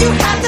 you have